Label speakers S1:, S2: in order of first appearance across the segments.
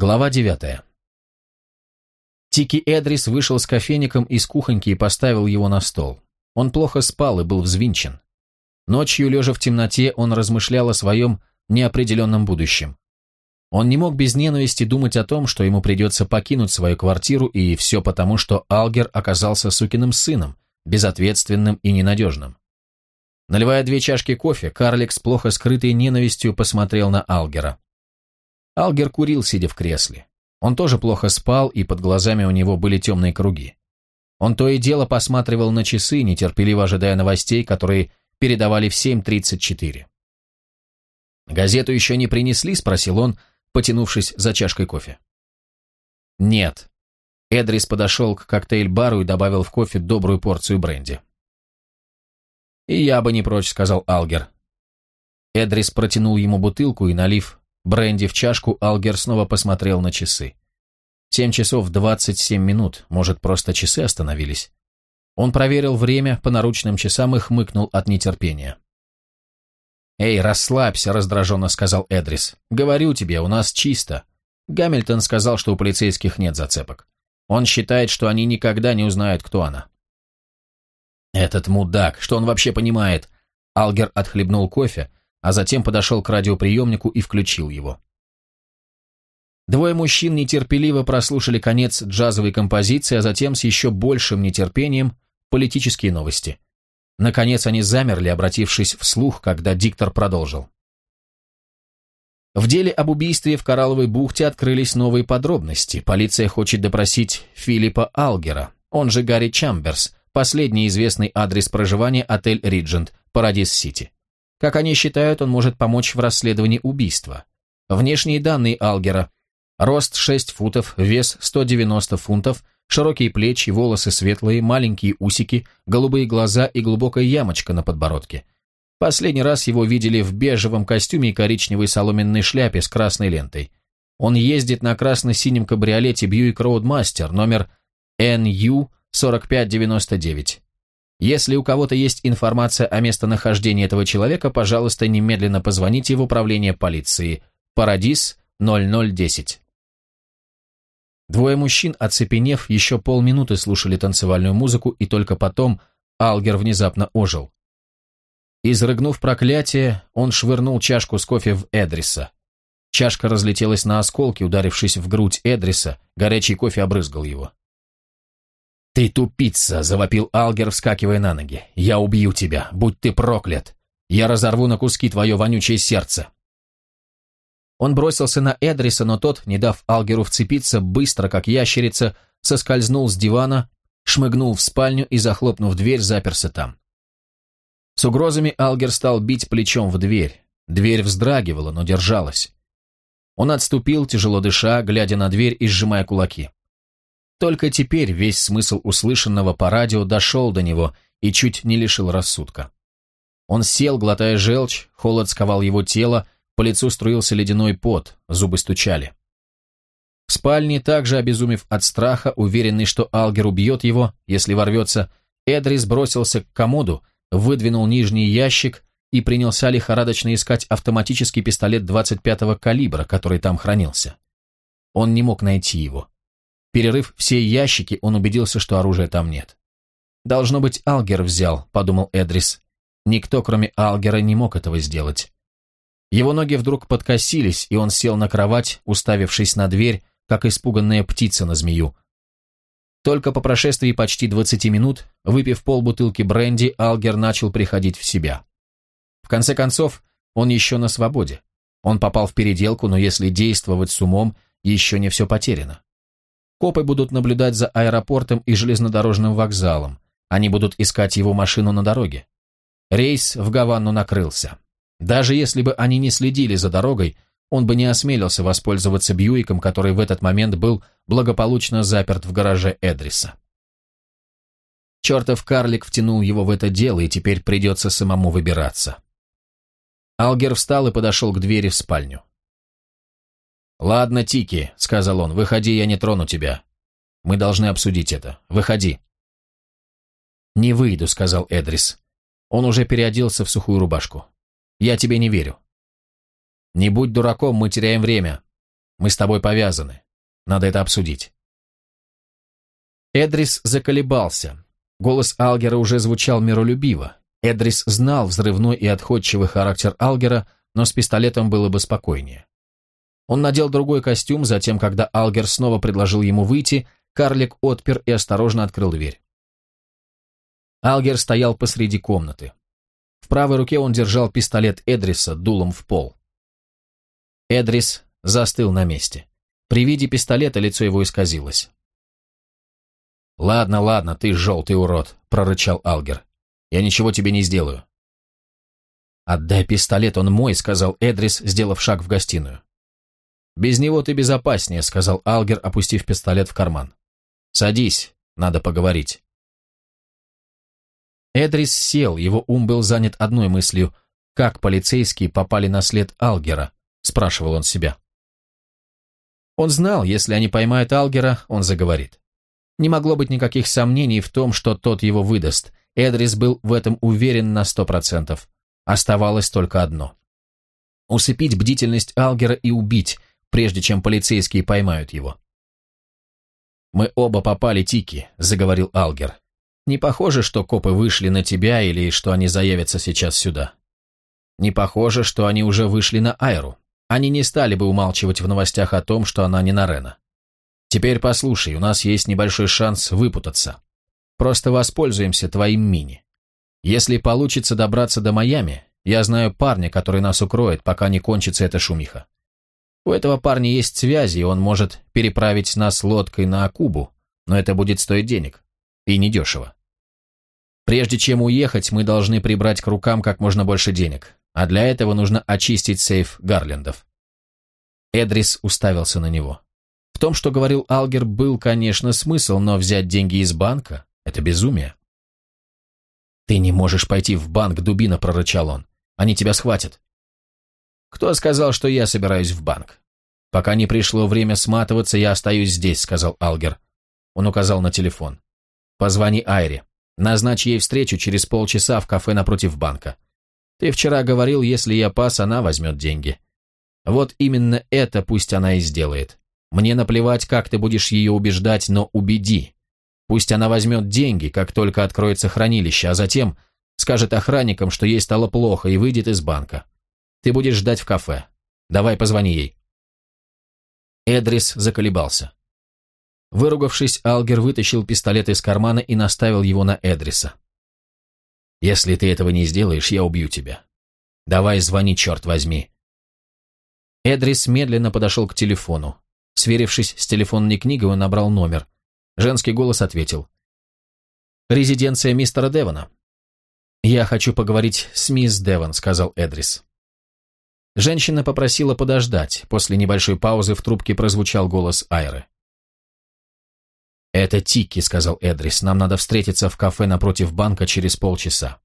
S1: Глава девятая. Тики Эдрис вышел с кофейником из кухоньки и поставил его на стол. Он плохо спал и был взвинчен. Ночью, лежа в темноте, он размышлял о своем неопределенном будущем. Он не мог без ненависти думать о том, что ему придется покинуть свою квартиру, и все потому, что Алгер оказался сукиным сыном, безответственным и ненадежным. Наливая две чашки кофе, карлик с плохо скрытой ненавистью посмотрел на Алгера. Алгер курил, сидя в кресле. Он тоже плохо спал, и под глазами у него были темные круги. Он то и дело посматривал на часы, нетерпеливо ожидая новостей, которые передавали в 7.34. «Газету еще не принесли?» – спросил он, потянувшись за чашкой кофе. «Нет». Эдрис подошел к коктейль-бару и добавил в кофе добрую порцию бренди. «И я бы не прочь», — сказал Алгер. Эдрис протянул ему бутылку и, налив бренди в чашку, Алгер снова посмотрел на часы. Семь часов двадцать семь минут, может, просто часы остановились. Он проверил время по наручным часам и хмыкнул от нетерпения. «Эй, расслабься», — раздраженно сказал Эдрис. «Говорю тебе, у нас чисто». Гамильтон сказал, что у полицейских нет зацепок. Он считает, что они никогда не узнают, кто она. «Этот мудак, что он вообще понимает?» Алгер отхлебнул кофе, а затем подошел к радиоприемнику и включил его. Двое мужчин нетерпеливо прослушали конец джазовой композиции, а затем с еще большим нетерпением политические новости. Наконец они замерли, обратившись вслух, когда диктор продолжил. В деле об убийстве в Коралловой бухте открылись новые подробности. Полиция хочет допросить Филиппа Алгера, он же Гарри Чамберс, последний известный адрес проживания отель Риджент, Парадис-Сити. Как они считают, он может помочь в расследовании убийства. Внешние данные Алгера. Рост 6 футов, вес 190 фунтов – Широкие плечи, волосы светлые, маленькие усики, голубые глаза и глубокая ямочка на подбородке. Последний раз его видели в бежевом костюме и коричневой соломенной шляпе с красной лентой. Он ездит на красно-синем кабриолете Buick Roadmaster номер NU4599. Если у кого-то есть информация о местонахождении этого человека, пожалуйста, немедленно позвоните в управление полиции. Парадис 0010. Двое мужчин, оцепенев, еще полминуты слушали танцевальную музыку, и только потом Алгер внезапно ожил. Изрыгнув проклятие, он швырнул чашку с кофе в Эдриса. Чашка разлетелась на осколки, ударившись в грудь Эдриса, горячий кофе обрызгал его. «Ты тупица!» — завопил Алгер, вскакивая на ноги. «Я убью тебя! Будь ты проклят! Я разорву на куски твое вонючее сердце!» Он бросился на Эдриса, но тот, не дав Алгеру вцепиться, быстро, как ящерица, соскользнул с дивана, шмыгнул в спальню и, захлопнув дверь, заперся там. С угрозами Алгер стал бить плечом в дверь. Дверь вздрагивала, но держалась. Он отступил, тяжело дыша, глядя на дверь и сжимая кулаки. Только теперь весь смысл услышанного по радио дошел до него и чуть не лишил рассудка. Он сел, глотая желчь, холод сковал его тело, по лицу струился ледяной пот, зубы стучали. В спальне, также обезумев от страха, уверенный, что Алгер убьет его, если ворвется, Эдрис бросился к комоду, выдвинул нижний ящик и принялся лихорадочно искать автоматический пистолет 25-го калибра, который там хранился. Он не мог найти его. Перерыв все ящики, он убедился, что оружия там нет. «Должно быть, Алгер взял», — подумал Эдрис. Никто, кроме Алгера, не мог этого сделать. Его ноги вдруг подкосились, и он сел на кровать, уставившись на дверь, как испуганная птица на змею. Только по прошествии почти 20 минут, выпив полбутылки бренди, Алгер начал приходить в себя. В конце концов, он еще на свободе. Он попал в переделку, но если действовать с умом, еще не все потеряно. Копы будут наблюдать за аэропортом и железнодорожным вокзалом. Они будут искать его машину на дороге. Рейс в Гаванну накрылся. Даже если бы они не следили за дорогой, он бы не осмелился воспользоваться Бьюиком, который в этот момент был благополучно заперт в гараже Эдриса. Чертов карлик втянул его в это дело, и теперь придется самому выбираться. Алгер встал и подошел к двери в спальню. «Ладно, Тики», — сказал он, — «выходи, я не трону тебя. Мы должны обсудить это. Выходи». «Не выйду», — сказал Эдрис. Он уже переоделся в сухую рубашку. Я тебе не верю. Не будь дураком, мы теряем время. Мы с тобой повязаны. Надо это обсудить». Эдрис заколебался. Голос Алгера уже звучал миролюбиво. Эдрис знал взрывной и отходчивый характер Алгера, но с пистолетом было бы спокойнее. Он надел другой костюм, затем, когда Алгер снова предложил ему выйти, карлик отпер и осторожно открыл дверь. Алгер стоял посреди комнаты. В правой руке он держал пистолет Эдриса дулом в пол. Эдрис застыл на месте. При виде пистолета лицо его исказилось. «Ладно, ладно, ты желтый урод», — прорычал Алгер. «Я ничего тебе не сделаю». «Отдай пистолет, он мой», — сказал Эдрис, сделав шаг в гостиную. «Без него ты безопаснее», — сказал Алгер, опустив пистолет в карман. «Садись, надо поговорить». Эдрис сел, его ум был занят одной мыслью. «Как полицейские попали на след Алгера?» — спрашивал он себя. Он знал, если они поймают Алгера, он заговорит. Не могло быть никаких сомнений в том, что тот его выдаст. Эдрис был в этом уверен на сто процентов. Оставалось только одно. Усыпить бдительность Алгера и убить, прежде чем полицейские поймают его. «Мы оба попали, Тики», — заговорил Алгер. «Не похоже, что копы вышли на тебя или что они заявятся сейчас сюда. Не похоже, что они уже вышли на Айру. Они не стали бы умалчивать в новостях о том, что она не на Рена. Теперь послушай, у нас есть небольшой шанс выпутаться. Просто воспользуемся твоим мини. Если получится добраться до Майами, я знаю парня, который нас укроет, пока не кончится эта шумиха. У этого парня есть связи, и он может переправить нас лодкой на Акубу, но это будет стоить денег. И недешево. Прежде чем уехать, мы должны прибрать к рукам как можно больше денег, а для этого нужно очистить сейф Гарлендов. Эдрис уставился на него. В том, что говорил Алгер, был, конечно, смысл, но взять деньги из банка – это безумие. «Ты не можешь пойти в банк, дубина», – прорычал он. «Они тебя схватят». «Кто сказал, что я собираюсь в банк?» «Пока не пришло время сматываться, я остаюсь здесь», – сказал Алгер. Он указал на телефон. «Позвони Айре. Назначь ей встречу через полчаса в кафе напротив банка. Ты вчера говорил, если я пас, она возьмет деньги. Вот именно это пусть она и сделает. Мне наплевать, как ты будешь ее убеждать, но убеди. Пусть она возьмет деньги, как только откроется хранилище, а затем скажет охранникам, что ей стало плохо, и выйдет из банка. Ты будешь ждать в кафе. Давай позвони ей». Эдрис заколебался. Выругавшись, Алгер вытащил пистолет из кармана и наставил его на Эдриса. «Если ты этого не сделаешь, я убью тебя. Давай звони, черт возьми». Эдрис медленно подошел к телефону. Сверившись с телефонной книгой, он набрал номер. Женский голос ответил. «Резиденция мистера Девона». «Я хочу поговорить с мисс Девон», — сказал Эдрис. Женщина попросила подождать. После небольшой паузы в трубке прозвучал голос Айры. «Это Тики», — сказал Эдрис. «Нам надо встретиться в кафе напротив банка через полчаса».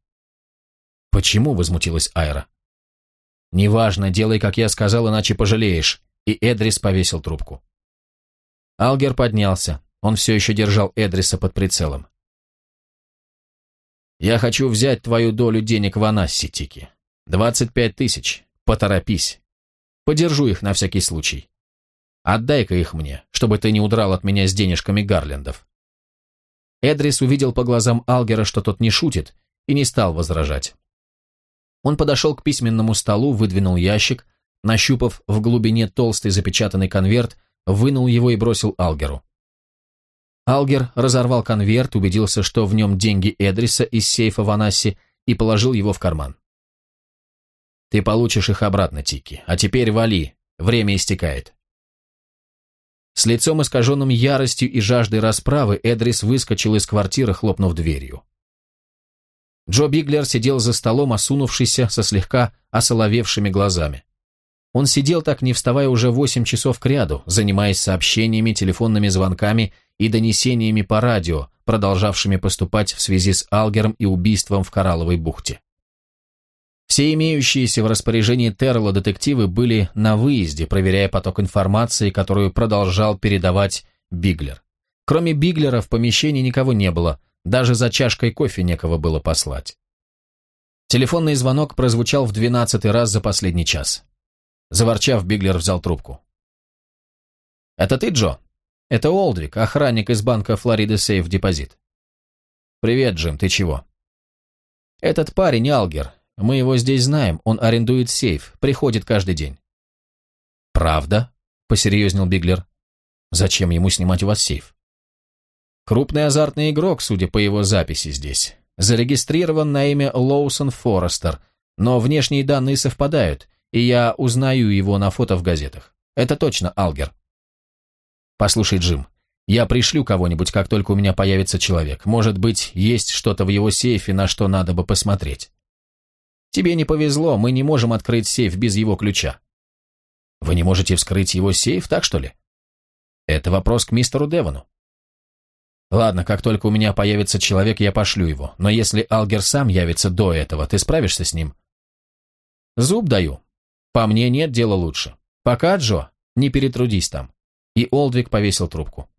S1: «Почему?» — возмутилась Айра. «Неважно, делай, как я сказал, иначе пожалеешь и Эдрис повесил трубку. Алгер поднялся. Он все еще держал Эдриса под прицелом. «Я хочу взять твою долю денег в Анассе, Тики. Двадцать пять тысяч. Поторопись. Подержу их на всякий случай. Отдай-ка их мне, чтобы ты не удрал от меня с денежками Гарлендов». Эдрис увидел по глазам Алгера, что тот не шутит, и не стал возражать. Он подошел к письменному столу, выдвинул ящик, Нащупав в глубине толстый запечатанный конверт, вынул его и бросил Алгеру. Алгер разорвал конверт, убедился, что в нем деньги Эдриса из сейфа в Анассе, и положил его в карман. «Ты получишь их обратно, Тики. А теперь вали, время истекает». С лицом искаженным яростью и жаждой расправы Эдрис выскочил из квартиры, хлопнув дверью. Джо Биглер сидел за столом, осунувшийся, со слегка осоловевшими глазами. Он сидел так, не вставая уже восемь часов кряду, занимаясь сообщениями, телефонными звонками и донесениями по радио, продолжавшими поступать в связи с Алгером и убийством в Коралловой бухте. Все имеющиеся в распоряжении Терла детективы были на выезде, проверяя поток информации, которую продолжал передавать Биглер. Кроме Биглера в помещении никого не было, даже за чашкой кофе некого было послать. Телефонный звонок прозвучал в двенадцатый раз за последний час. Заворчав, Биглер взял трубку. «Это ты, Джо?» «Это Олдрик, охранник из банка Флорида Сейф Депозит». «Привет, Джим, ты чего?» «Этот парень Алгер. Мы его здесь знаем, он арендует сейф, приходит каждый день». «Правда?» – посерьезнел Биглер. «Зачем ему снимать у вас сейф?» «Крупный азартный игрок, судя по его записи здесь. Зарегистрирован на имя Лоусон Форестер, но внешние данные совпадают, и я узнаю его на фото в газетах. Это точно Алгер». «Послушай, Джим, я пришлю кого-нибудь, как только у меня появится человек. Может быть, есть что-то в его сейфе, на что надо бы посмотреть». «Тебе не повезло, мы не можем открыть сейф без его ключа». Вы не можете вскрыть его сейф, так что ли? Это вопрос к мистеру Девону. Ладно, как только у меня появится человек, я пошлю его. Но если Алгер сам явится до этого, ты справишься с ним? Зуб даю. По мне нет дела лучше. Пока, Джо, не перетрудись там. И Олдвик повесил трубку.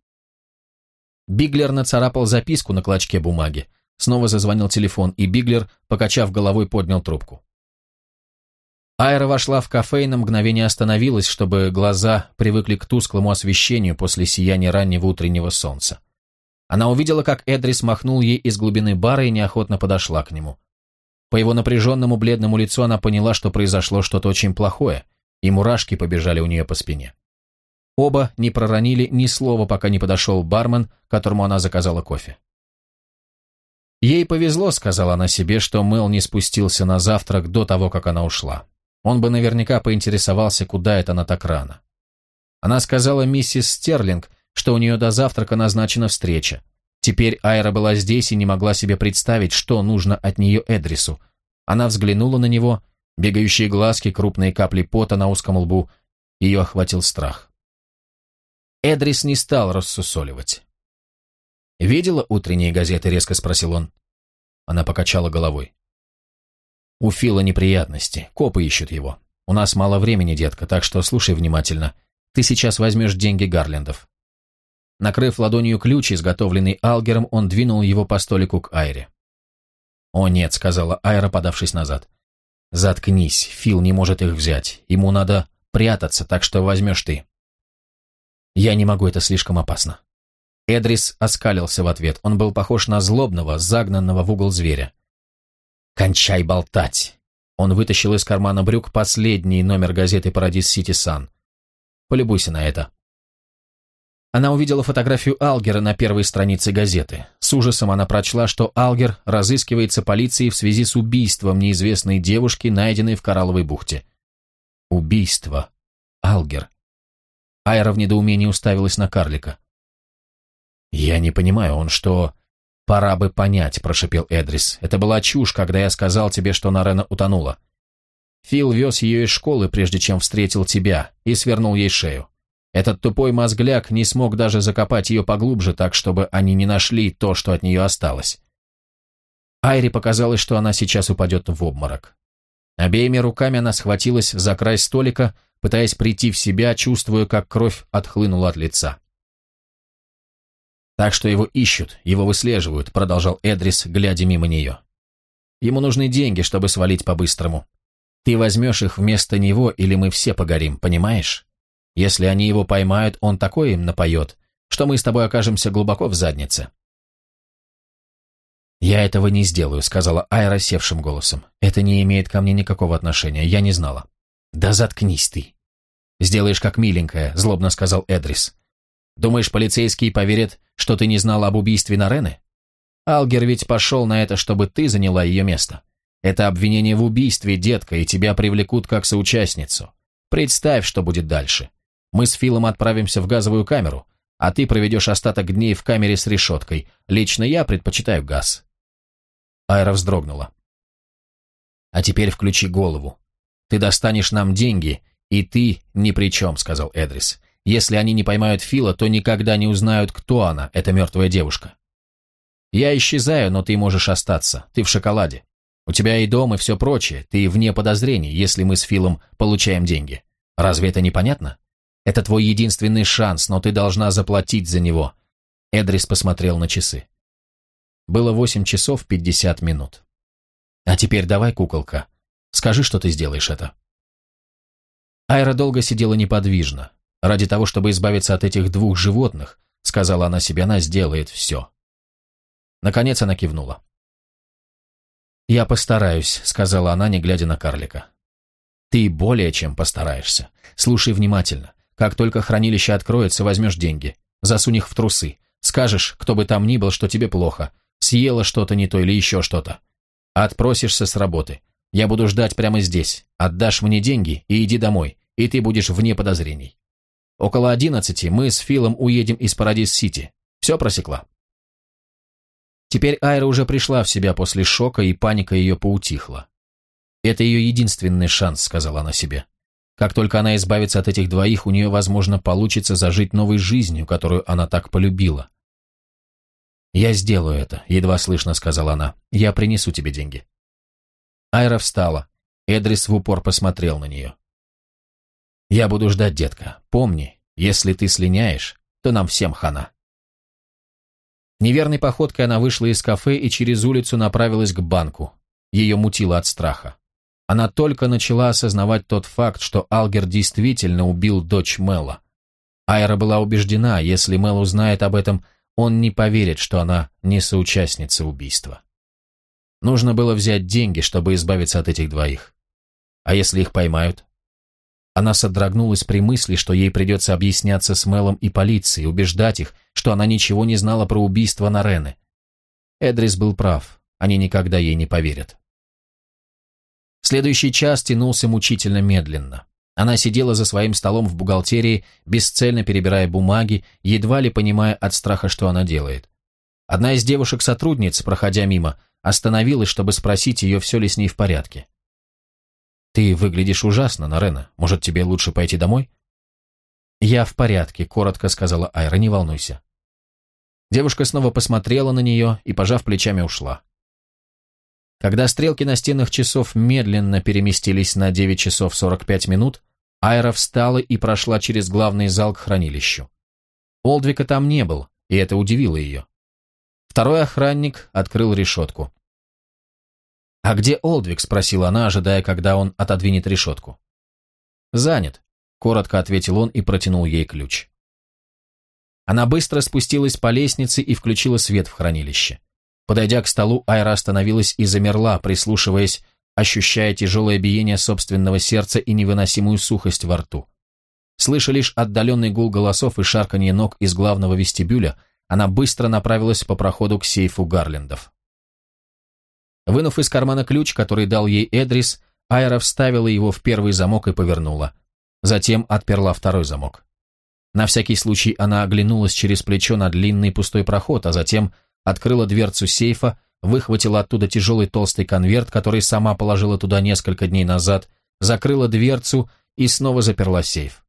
S1: Биглер нацарапал записку на клочке бумаги. Снова зазвонил телефон, и Биглер, покачав головой, поднял трубку. Айра вошла в кафе и на мгновение остановилась, чтобы глаза привыкли к тусклому освещению после сияния раннего утреннего солнца. Она увидела, как Эдрис махнул ей из глубины бара и неохотно подошла к нему. По его напряженному бледному лицу она поняла, что произошло что-то очень плохое, и мурашки побежали у нее по спине. Оба не проронили ни слова, пока не подошел бармен, которому она заказала кофе. Ей повезло, сказала она себе, что Мел не спустился на завтрак до того, как она ушла. Он бы наверняка поинтересовался, куда это она так рано. Она сказала миссис Стерлинг, что у нее до завтрака назначена встреча. Теперь Айра была здесь и не могла себе представить, что нужно от нее Эдрису. Она взглянула на него, бегающие глазки, крупные капли пота на узком лбу. Ее охватил страх. Эдрис не стал рассусоливать. «Видела утренние газеты?» — резко спросил он. Она покачала головой. У Фила неприятности, копы ищут его. У нас мало времени, детка, так что слушай внимательно. Ты сейчас возьмешь деньги Гарлендов». Накрыв ладонью ключ, изготовленный Алгером, он двинул его по столику к Айре. «О нет», — сказала Айра, подавшись назад. «Заткнись, Фил не может их взять. Ему надо прятаться, так что возьмешь ты». «Я не могу, это слишком опасно». Эдрис оскалился в ответ. Он был похож на злобного, загнанного в угол зверя. «Кончай болтать!» Он вытащил из кармана брюк последний номер газеты «Парадис Сити Сан». «Полюбуйся на это». Она увидела фотографию Алгера на первой странице газеты. С ужасом она прочла, что Алгер разыскивается полицией в связи с убийством неизвестной девушки, найденной в Коралловой бухте. Убийство. Алгер. Айра в недоумении уставилась на карлика. «Я не понимаю, он что, «Пора бы понять», — прошепел Эдрис. «Это была чушь, когда я сказал тебе, что Нарена утонула. Фил вез ее из школы, прежде чем встретил тебя, и свернул ей шею. Этот тупой мозгляк не смог даже закопать ее поглубже, так, чтобы они не нашли то, что от нее осталось». Айре показалось, что она сейчас упадет в обморок. Обеими руками она схватилась за край столика, пытаясь прийти в себя, чувствуя, как кровь отхлынула от лица. «Так что его ищут, его выслеживают», — продолжал Эдрис, глядя мимо нее. «Ему нужны деньги, чтобы свалить по-быстрому. Ты возьмешь их вместо него, или мы все погорим, понимаешь? Если они его поймают, он такое им напоет, что мы с тобой окажемся глубоко в заднице». «Я этого не сделаю», — сказала Айра севшим голосом. «Это не имеет ко мне никакого отношения, я не знала». «Да заткнись ты!» «Сделаешь как миленькая», — злобно сказал Эдрис. Думаешь, полицейские поверят, что ты не знала об убийстве Нарены? Алгер ведь пошел на это, чтобы ты заняла ее место. Это обвинение в убийстве, детка, и тебя привлекут как соучастницу. Представь, что будет дальше. Мы с Филом отправимся в газовую камеру, а ты проведешь остаток дней в камере с решеткой. Лично я предпочитаю газ. Айра вздрогнула. А теперь включи голову. Ты достанешь нам деньги, и ты ни при чем, сказал Эдрис. Если они не поймают Фила, то никогда не узнают, кто она, эта мертвая девушка. Я исчезаю, но ты можешь остаться. Ты в шоколаде. У тебя и дом, и все прочее. Ты вне подозрений, если мы с Филом получаем деньги. Разве это непонятно? Это твой единственный шанс, но ты должна заплатить за него. Эдрис посмотрел на часы. Было восемь часов пятьдесят минут. А теперь давай, куколка, скажи, что ты сделаешь это. Айра долго сидела неподвижно. Ради того, чтобы избавиться от этих двух животных, сказала она себе, она сделает все. Наконец она кивнула. «Я постараюсь», — сказала она, не глядя на карлика. «Ты более чем постараешься. Слушай внимательно. Как только хранилище откроется, возьмешь деньги. Засунь их в трусы. Скажешь, кто бы там ни был, что тебе плохо. Съела что-то не то или еще что-то. Отпросишься с работы. Я буду ждать прямо здесь. Отдашь мне деньги и иди домой, и ты будешь вне подозрений. Около одиннадцати мы с Филом уедем из Парадис-Сити. Все просекла?» Теперь Айра уже пришла в себя после шока, и паника ее поутихла. «Это ее единственный шанс», — сказала она себе. «Как только она избавится от этих двоих, у нее, возможно, получится зажить новой жизнью, которую она так полюбила». «Я сделаю это», — едва слышно сказала она. «Я принесу тебе деньги». Айра встала. Эдрис в упор посмотрел на нее. «Я буду ждать, детка. Помни, если ты слиняешь, то нам всем хана». Неверной походкой она вышла из кафе и через улицу направилась к банку. Ее мутило от страха. Она только начала осознавать тот факт, что Алгер действительно убил дочь Мэла. Айра была убеждена, если Мэл узнает об этом, он не поверит, что она не соучастница убийства. Нужно было взять деньги, чтобы избавиться от этих двоих. А если их поймают? Она содрогнулась при мысли, что ей придется объясняться с Мелом и полицией, убеждать их, что она ничего не знала про убийство Нарены. Эдрис был прав, они никогда ей не поверят. Следующий час тянулся мучительно медленно. Она сидела за своим столом в бухгалтерии, бесцельно перебирая бумаги, едва ли понимая от страха, что она делает. Одна из девушек-сотрудниц, проходя мимо, остановилась, чтобы спросить ее, все ли с ней в порядке. «Ты выглядишь ужасно, Нарена. Может, тебе лучше пойти домой?» «Я в порядке», — коротко сказала Айра, — «не волнуйся». Девушка снова посмотрела на нее и, пожав плечами, ушла. Когда стрелки настенных часов медленно переместились на 9 часов 45 минут, Айра встала и прошла через главный зал к хранилищу. Олдвика там не был, и это удивило ее. Второй охранник открыл решетку. «А где Олдвик?» – спросила она, ожидая, когда он отодвинет решетку. «Занят», – коротко ответил он и протянул ей ключ. Она быстро спустилась по лестнице и включила свет в хранилище. Подойдя к столу, Айра остановилась и замерла, прислушиваясь, ощущая тяжелое биение собственного сердца и невыносимую сухость во рту. Слыша лишь отдаленный гул голосов и шарканье ног из главного вестибюля, она быстро направилась по проходу к сейфу Гарлендов. Вынув из кармана ключ, который дал ей Эдрис, Айра вставила его в первый замок и повернула. Затем отперла второй замок. На всякий случай она оглянулась через плечо на длинный пустой проход, а затем открыла дверцу сейфа, выхватила оттуда тяжелый толстый конверт, который сама положила туда несколько дней назад, закрыла дверцу и снова заперла сейф.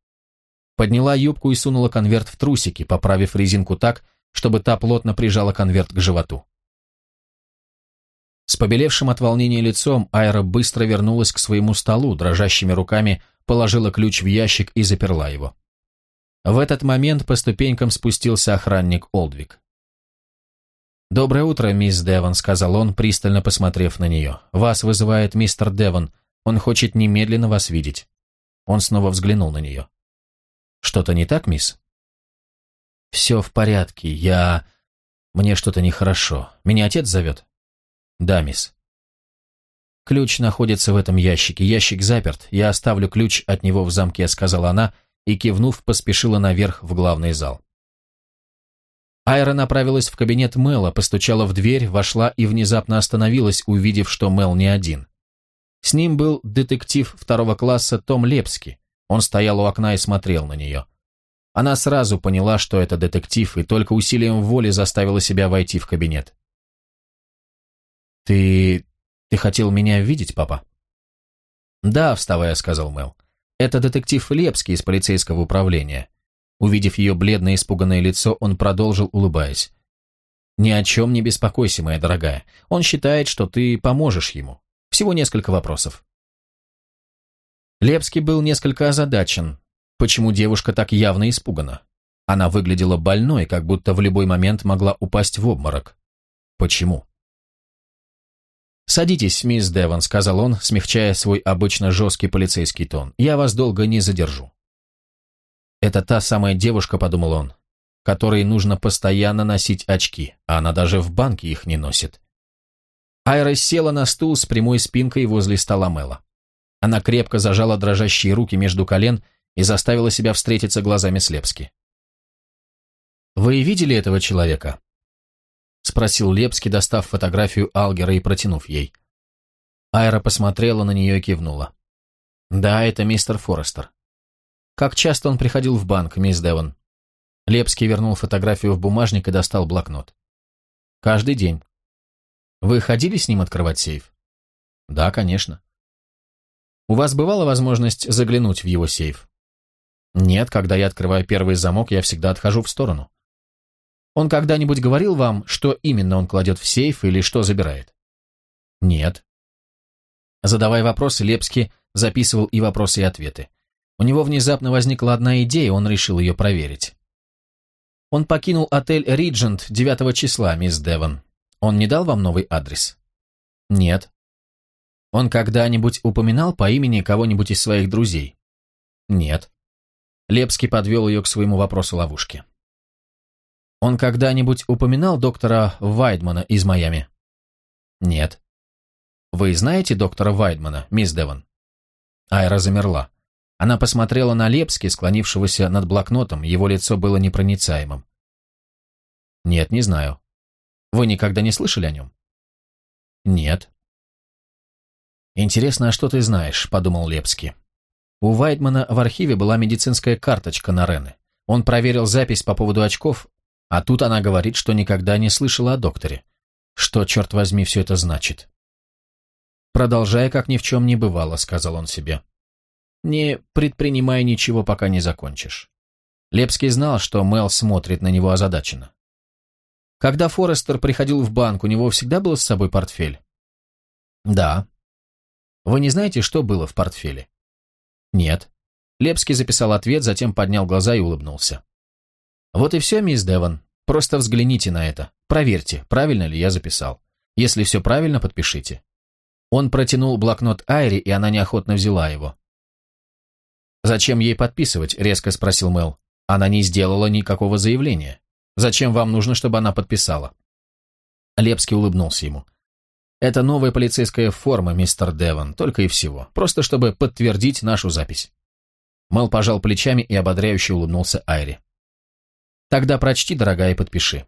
S1: Подняла юбку и сунула конверт в трусики, поправив резинку так, чтобы та плотно прижала конверт к животу. С побелевшим от волнения лицом Айра быстро вернулась к своему столу, дрожащими руками положила ключ в ящик и заперла его. В этот момент по ступенькам спустился охранник Олдвик. «Доброе утро, мисс Девон», — сказал он, пристально посмотрев на нее. «Вас вызывает мистер Девон. Он хочет немедленно вас видеть». Он снова взглянул на нее. «Что-то не так, мисс?» «Все в порядке. Я... Мне что-то нехорошо. Меня отец зовет?» «Да, мисс». «Ключ находится в этом ящике. Ящик заперт. Я оставлю ключ от него в замке», — сказала она, и, кивнув, поспешила наверх в главный зал. Айра направилась в кабинет Мэла, постучала в дверь, вошла и внезапно остановилась, увидев, что Мэл не один. С ним был детектив второго класса Том Лепский. Он стоял у окна и смотрел на нее. Она сразу поняла, что это детектив, и только усилием воли заставила себя войти в кабинет. «Ты... ты хотел меня видеть, папа?» «Да», — вставая, сказал Мэл. «Это детектив Лепский из полицейского управления». Увидев ее бледное испуганное лицо, он продолжил, улыбаясь. «Ни о чем не беспокойся, моя дорогая. Он считает, что ты поможешь ему. Всего несколько вопросов». Лепский был несколько озадачен. Почему девушка так явно испугана? Она выглядела больной, как будто в любой момент могла упасть в обморок. Почему? «Садитесь, мисс Деван», — сказал он, смягчая свой обычно жесткий полицейский тон. «Я вас долго не задержу». Это та самая девушка, подумал он, которой нужно постоянно носить очки, а она даже в банке их не носит. Айра села на стул с прямой спинкой возле стола Мэла. Она крепко зажала дрожащие руки между колен и заставила себя встретиться глазами с Лепски. «Вы видели этого человека?» — спросил Лепский, достав фотографию Алгера и протянув ей. Айра посмотрела на нее и кивнула. «Да, это мистер Форестер. Как часто он приходил в банк, мисс Девон?» Лепский вернул фотографию в бумажник и достал блокнот. «Каждый день. Вы ходили с ним открывать сейф?» «Да, конечно». «У вас бывала возможность заглянуть в его сейф?» «Нет, когда я открываю первый замок, я всегда отхожу в сторону». «Он когда-нибудь говорил вам, что именно он кладет в сейф или что забирает?» «Нет». Задавая вопросы, Лепский записывал и вопросы, и ответы. У него внезапно возникла одна идея, он решил ее проверить. Он покинул отель «Риджент» 9 числа, мисс Девон. Он не дал вам новый адрес? Нет. Он когда-нибудь упоминал по имени кого-нибудь из своих друзей? Нет. Лепский подвел ее к своему вопросу ловушки. Он когда-нибудь упоминал доктора Вайдмана из Майами? Нет. Вы знаете доктора Вайдмана, мисс Девон? Айра замерла. Она посмотрела на Лепски, склонившегося над блокнотом, его лицо было непроницаемым. «Нет, не знаю. Вы никогда не слышали о нем?» «Нет». «Интересно, а что ты знаешь?» – подумал Лепский. У Вайдмана в архиве была медицинская карточка на Рены. Он проверил запись по поводу очков, а тут она говорит, что никогда не слышала о докторе. Что, черт возьми, все это значит? «Продолжай, как ни в чем не бывало», — сказал он себе. «Не предпринимай ничего, пока не закончишь». Лепский знал, что Мел смотрит на него озадаченно. Когда Форестер приходил в банк, у него всегда был с собой портфель? Да. Вы не знаете, что было в портфеле? Нет. Лепский записал ответ, затем поднял глаза и улыбнулся. Вот и все, мисс Девон. Просто взгляните на это. Проверьте, правильно ли я записал. Если все правильно, подпишите. Он протянул блокнот Айри, и она неохотно взяла его. «Зачем ей подписывать?» — резко спросил Мел. «Она не сделала никакого заявления. Зачем вам нужно, чтобы она подписала?» Лепский улыбнулся ему. «Это новая полицейская форма, мистер Девон, только и всего. Просто чтобы подтвердить нашу запись». Мел пожал плечами и ободряюще улыбнулся Айри. «Тогда прочти, дорогая, и подпиши».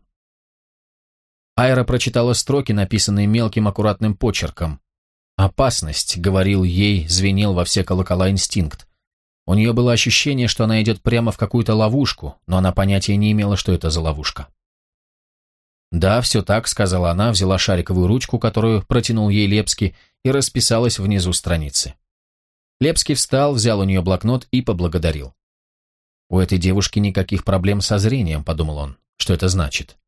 S1: Айра прочитала строки, написанные мелким аккуратным почерком. «Опасность», — говорил ей, звенел во все колокола инстинкт. У нее было ощущение, что она идет прямо в какую-то ловушку, но она понятия не имела, что это за ловушка. «Да, все так», — сказала она, взяла шариковую ручку, которую протянул ей Лепский, и расписалась внизу страницы. Лепский встал, взял у нее блокнот и поблагодарил. «У этой девушки никаких проблем со зрением», — подумал он. «Что это значит?»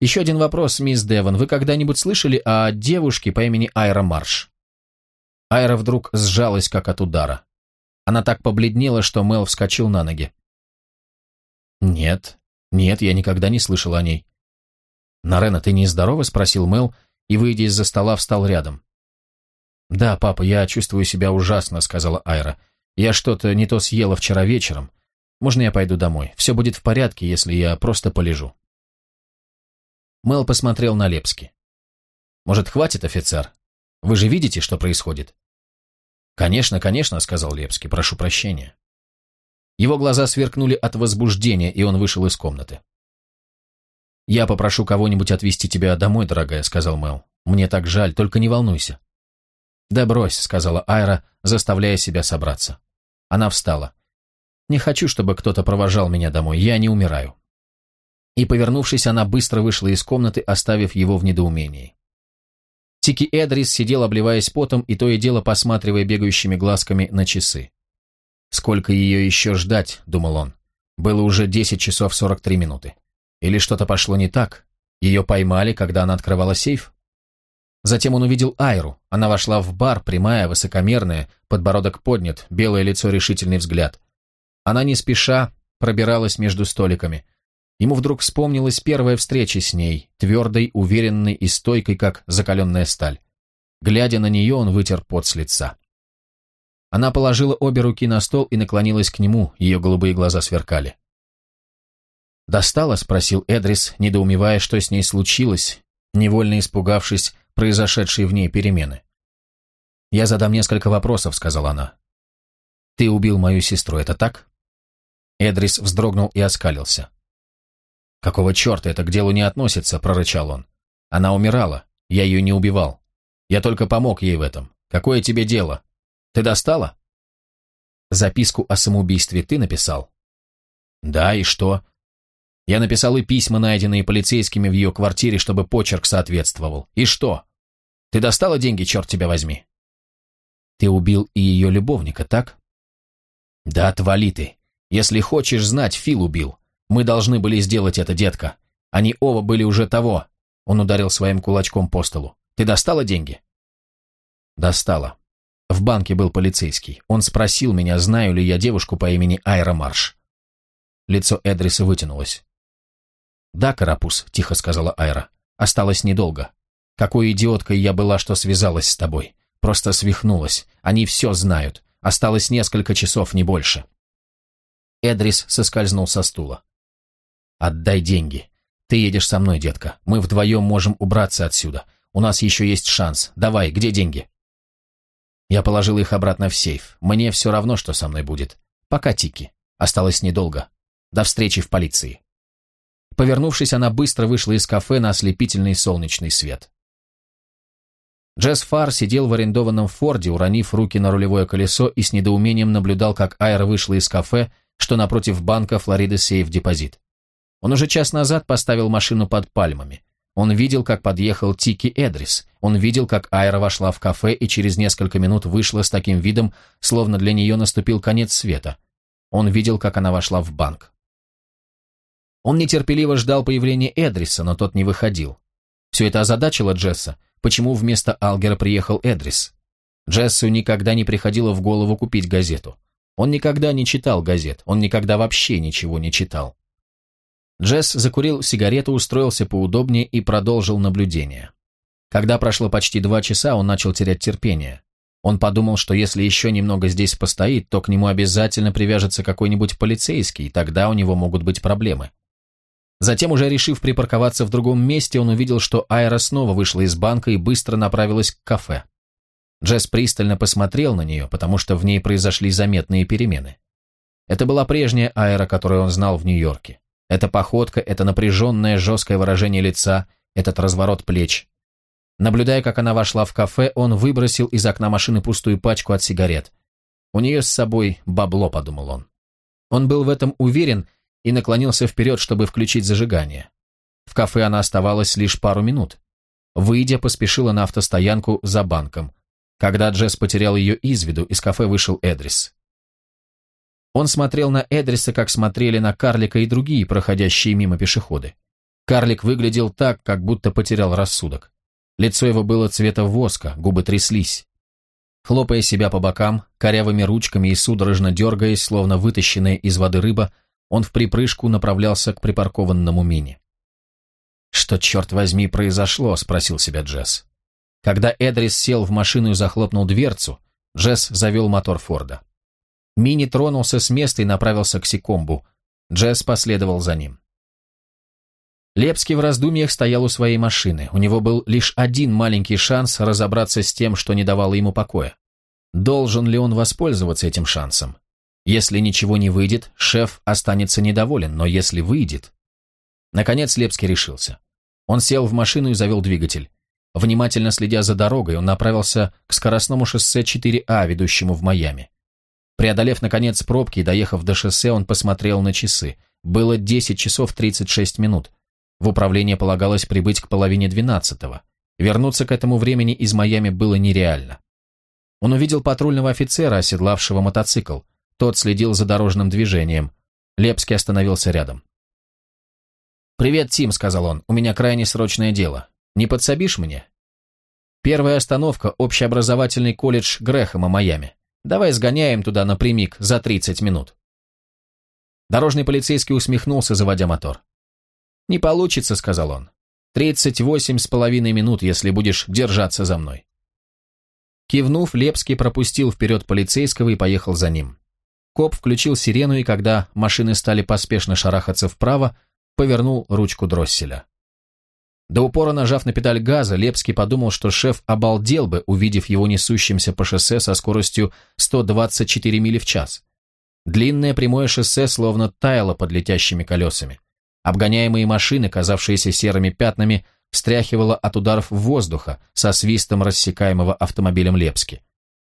S1: Еще один вопрос, мисс Девон. Вы когда-нибудь слышали о девушке по имени Айра Марш? Айра вдруг сжалась, как от удара. Она так побледнела, что Мел вскочил на ноги. «Нет, нет, я никогда не слышал о ней». «Нарена, ты нездорова?» — спросил Мел, и, выйдя из-за стола, встал рядом. «Да, папа, я чувствую себя ужасно», — сказала Айра. «Я что-то не то съела вчера вечером. Можно я пойду домой? Все будет в порядке, если я просто полежу». Мэл посмотрел на Лепски. «Может, хватит, офицер? Вы же видите, что происходит?» «Конечно, конечно», — сказал Лепский, — «прошу прощения». Его глаза сверкнули от возбуждения, и он вышел из комнаты. «Я попрошу кого-нибудь отвезти тебя домой, дорогая», — сказал Мэл. «Мне так жаль, только не волнуйся». «Да брось», — сказала Айра, заставляя себя собраться. Она встала. «Не хочу, чтобы кто-то провожал меня домой, я не умираю» и, повернувшись, она быстро вышла из комнаты, оставив его в недоумении. Тики Эдрис сидел, обливаясь потом, и то и дело посматривая бегающими глазками на часы. «Сколько ее еще ждать?» — думал он. Было уже 10 часов 43 минуты. Или что-то пошло не так? Ее поймали, когда она открывала сейф? Затем он увидел Айру. Она вошла в бар, прямая, высокомерная, подбородок поднят, белое лицо, решительный взгляд. Она не спеша пробиралась между столиками. Ему вдруг вспомнилась первая встреча с ней, твердой, уверенной и стойкой, как закаленная сталь. Глядя на нее, он вытер пот с лица. Она положила обе руки на стол и наклонилась к нему, ее голубые глаза сверкали. «Достала?» — спросил Эдрис, недоумевая, что с ней случилось, невольно испугавшись произошедшей в ней перемены. «Я задам несколько вопросов», — сказала она. «Ты убил мою сестру, это так?» Эдрис вздрогнул и оскалился. «Какого черта это к делу не относится?» – прорычал он. «Она умирала. Я ее не убивал. Я только помог ей в этом. Какое тебе дело? Ты достала?» «Записку о самоубийстве ты написал?» «Да, и что?» «Я написал и письма, найденные полицейскими в ее квартире, чтобы почерк соответствовал. И что? Ты достала деньги, черт тебя возьми?» «Ты убил и ее любовника, так?» «Да отвали ты. Если хочешь знать, Фил убил. Мы должны были сделать это, детка. Они оба были уже того. Он ударил своим кулачком по столу. Ты достала деньги? Достала. В банке был полицейский. Он спросил меня, знаю ли я девушку по имени Айра Марш. Лицо Эдриса вытянулось. «Да, Карапуз», — тихо сказала Айра. «Осталось недолго. Какой идиоткой я была, что связалась с тобой. Просто свихнулась. Они все знают. Осталось несколько часов, не больше». Эдрис соскользнул со стула. «Отдай деньги. Ты едешь со мной, детка. Мы вдвоем можем убраться отсюда. У нас еще есть шанс. Давай, где деньги?» Я положил их обратно в сейф. Мне все равно, что со мной будет. Пока, Тики. Осталось недолго. До встречи в полиции. Повернувшись, она быстро вышла из кафе на ослепительный солнечный свет. Джесс Фар сидел в арендованном Форде, уронив руки на рулевое колесо и с недоумением наблюдал, как Айра вышла из кафе, что напротив банка Флорида Сейф Депозит. Он уже час назад поставил машину под пальмами. Он видел, как подъехал Тики Эдрис. Он видел, как Айра вошла в кафе и через несколько минут вышла с таким видом, словно для нее наступил конец света. Он видел, как она вошла в банк. Он нетерпеливо ждал появления Эдриса, но тот не выходил. Все это озадачило Джесса, почему вместо Алгера приехал Эдрис. Джессу никогда не приходило в голову купить газету. Он никогда не читал газет, он никогда вообще ничего не читал. Джесс закурил сигарету, устроился поудобнее и продолжил наблюдение. Когда прошло почти два часа, он начал терять терпение. Он подумал, что если еще немного здесь постоит, то к нему обязательно привяжется какой-нибудь полицейский, и тогда у него могут быть проблемы. Затем, уже решив припарковаться в другом месте, он увидел, что Айра снова вышла из банка и быстро направилась к кафе. Джесс пристально посмотрел на нее, потому что в ней произошли заметные перемены. Это была прежняя Айра, которую он знал в Нью-Йорке. Эта походка, это напряженное жесткое выражение лица, этот разворот плеч. Наблюдая, как она вошла в кафе, он выбросил из окна машины пустую пачку от сигарет. У нее с собой бабло, подумал он. Он был в этом уверен и наклонился вперед, чтобы включить зажигание. В кафе она оставалась лишь пару минут. Выйдя, поспешила на автостоянку за банком. Когда Джесс потерял ее из виду, из кафе вышел Эдрис. Он смотрел на Эдриса, как смотрели на карлика и другие проходящие мимо пешеходы. Карлик выглядел так, как будто потерял рассудок. Лицо его было цвета воска, губы тряслись. Хлопая себя по бокам, корявыми ручками и судорожно дергаясь, словно вытащенная из воды рыба, он в припрыжку направлялся к припаркованному мини. «Что, черт возьми, произошло?» – спросил себя Джесс. Когда Эдрис сел в машину и захлопнул дверцу, Джесс завел мотор Форда. Мини тронулся с места и направился к Сикомбу. Джесс последовал за ним. Лепский в раздумьях стоял у своей машины. У него был лишь один маленький шанс разобраться с тем, что не давало ему покоя. Должен ли он воспользоваться этим шансом? Если ничего не выйдет, шеф останется недоволен, но если выйдет... Наконец Лепский решился. Он сел в машину и завел двигатель. Внимательно следя за дорогой, он направился к скоростному шоссе 4А, ведущему в Майами. Преодолев, наконец, пробки и доехав до шоссе, он посмотрел на часы. Было 10 часов 36 минут. В управление полагалось прибыть к половине двенадцатого. Вернуться к этому времени из Майами было нереально. Он увидел патрульного офицера, оседлавшего мотоцикл. Тот следил за дорожным движением. Лепский остановился рядом. «Привет, Тим», — сказал он, — «у меня крайне срочное дело. Не подсобишь мне?» Первая остановка — общеобразовательный колледж Грэхэма, Майами. Давай сгоняем туда напрямик за 30 минут. Дорожный полицейский усмехнулся, заводя мотор. «Не получится», — сказал он. «Тридцать восемь с половиной минут, если будешь держаться за мной». Кивнув, Лепский пропустил вперед полицейского и поехал за ним. Коп включил сирену, и когда машины стали поспешно шарахаться вправо, повернул ручку дросселя. До упора нажав на педаль газа, Лепский подумал, что шеф обалдел бы, увидев его несущимся по шоссе со скоростью 124 мили в час. Длинное прямое шоссе словно таяло под летящими колесами. Обгоняемые машины, казавшиеся серыми пятнами, встряхивало от ударов воздуха со свистом рассекаемого автомобилем Лепски.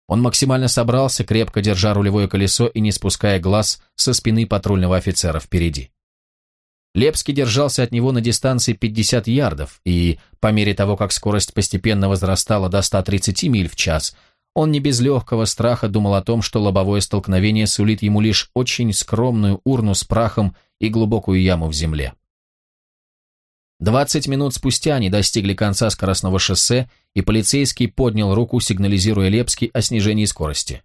S1: Он максимально собрался, крепко держа рулевое колесо и не спуская глаз со спины патрульного офицера впереди. Лепский держался от него на дистанции 50 ярдов, и, по мере того, как скорость постепенно возрастала до 130 миль в час, он не без легкого страха думал о том, что лобовое столкновение сулит ему лишь очень скромную урну с прахом и глубокую яму в земле. Двадцать минут спустя они достигли конца скоростного шоссе, и полицейский поднял руку, сигнализируя Лепский о снижении скорости.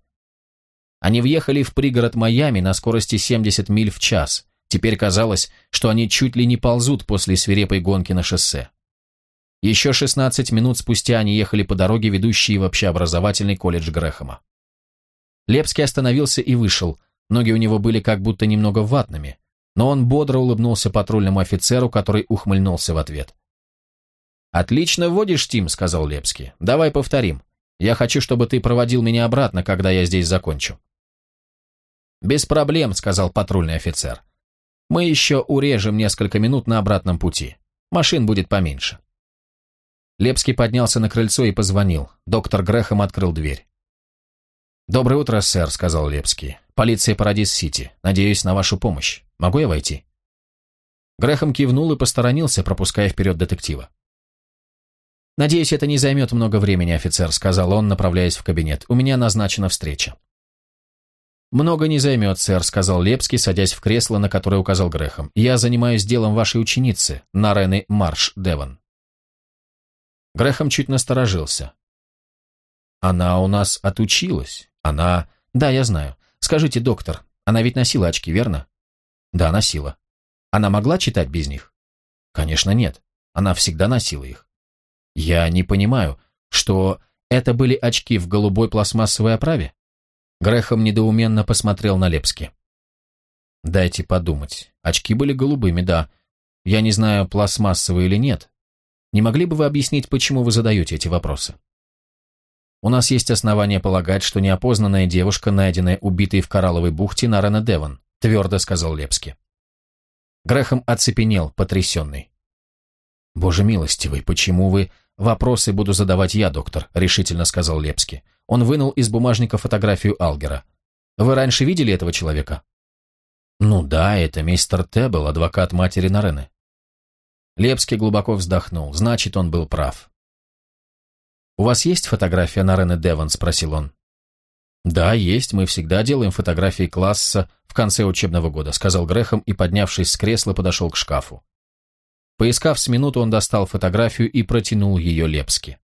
S1: Они въехали в пригород Майами на скорости 70 миль в час. Теперь казалось, что они чуть ли не ползут после свирепой гонки на шоссе. Еще 16 минут спустя они ехали по дороге, ведущей в общеобразовательный колледж Грэхэма. Лепский остановился и вышел, ноги у него были как будто немного ватными, но он бодро улыбнулся патрульному офицеру, который ухмыльнулся в ответ. «Отлично водишь, Тим», — сказал Лепский. «Давай повторим. Я хочу, чтобы ты проводил меня обратно, когда я здесь закончу». «Без проблем», — сказал патрульный офицер. «Мы еще урежем несколько минут на обратном пути. Машин будет поменьше». Лепский поднялся на крыльцо и позвонил. Доктор Грэхэм открыл дверь. «Доброе утро, сэр», — сказал Лепский. «Полиция Парадис-Сити. Надеюсь на вашу помощь. Могу я войти?» Грэхэм кивнул и посторонился, пропуская вперед детектива. «Надеюсь, это не займет много времени, офицер», — сказал он, направляясь в кабинет. «У меня назначена встреча». «Много не займет, сэр», — сказал Лепский, садясь в кресло, на которое указал Грэхэм. «Я занимаюсь делом вашей ученицы, Нарены Марш Девон». Грэхэм чуть насторожился. «Она у нас отучилась. Она...» «Да, я знаю. Скажите, доктор, она ведь носила очки, верно?» «Да, носила. Она могла читать без них?» «Конечно, нет. Она всегда носила их». «Я не понимаю, что это были очки в голубой пластмассовой оправе?» Грэхэм недоуменно посмотрел на Лепски. «Дайте подумать. Очки были голубыми, да. Я не знаю, пластмассовые или нет. Не могли бы вы объяснить, почему вы задаете эти вопросы?» У нас есть основания полагать, что неопознанная девушка, найденная убитой в Коралловой бухте, Нарена Девон, твердо сказал Лепски. Грехом оцепенел, потрясенный. «Боже милостивый, почему вы...» «Вопросы буду задавать я, доктор», — решительно сказал Лепски. Он вынул из бумажника фотографию Алгера. «Вы раньше видели этого человека?» «Ну да, это мистер Тебл, адвокат матери Нарены». Лепский глубоко вздохнул. Значит, он был прав. «У вас есть фотография Нарены Девон?» – спросил он. «Да, есть. Мы всегда делаем фотографии класса в конце учебного года», – сказал Грехом и, поднявшись с кресла, подошел к шкафу. Поискав с минуту, он достал фотографию и протянул ее Лепски.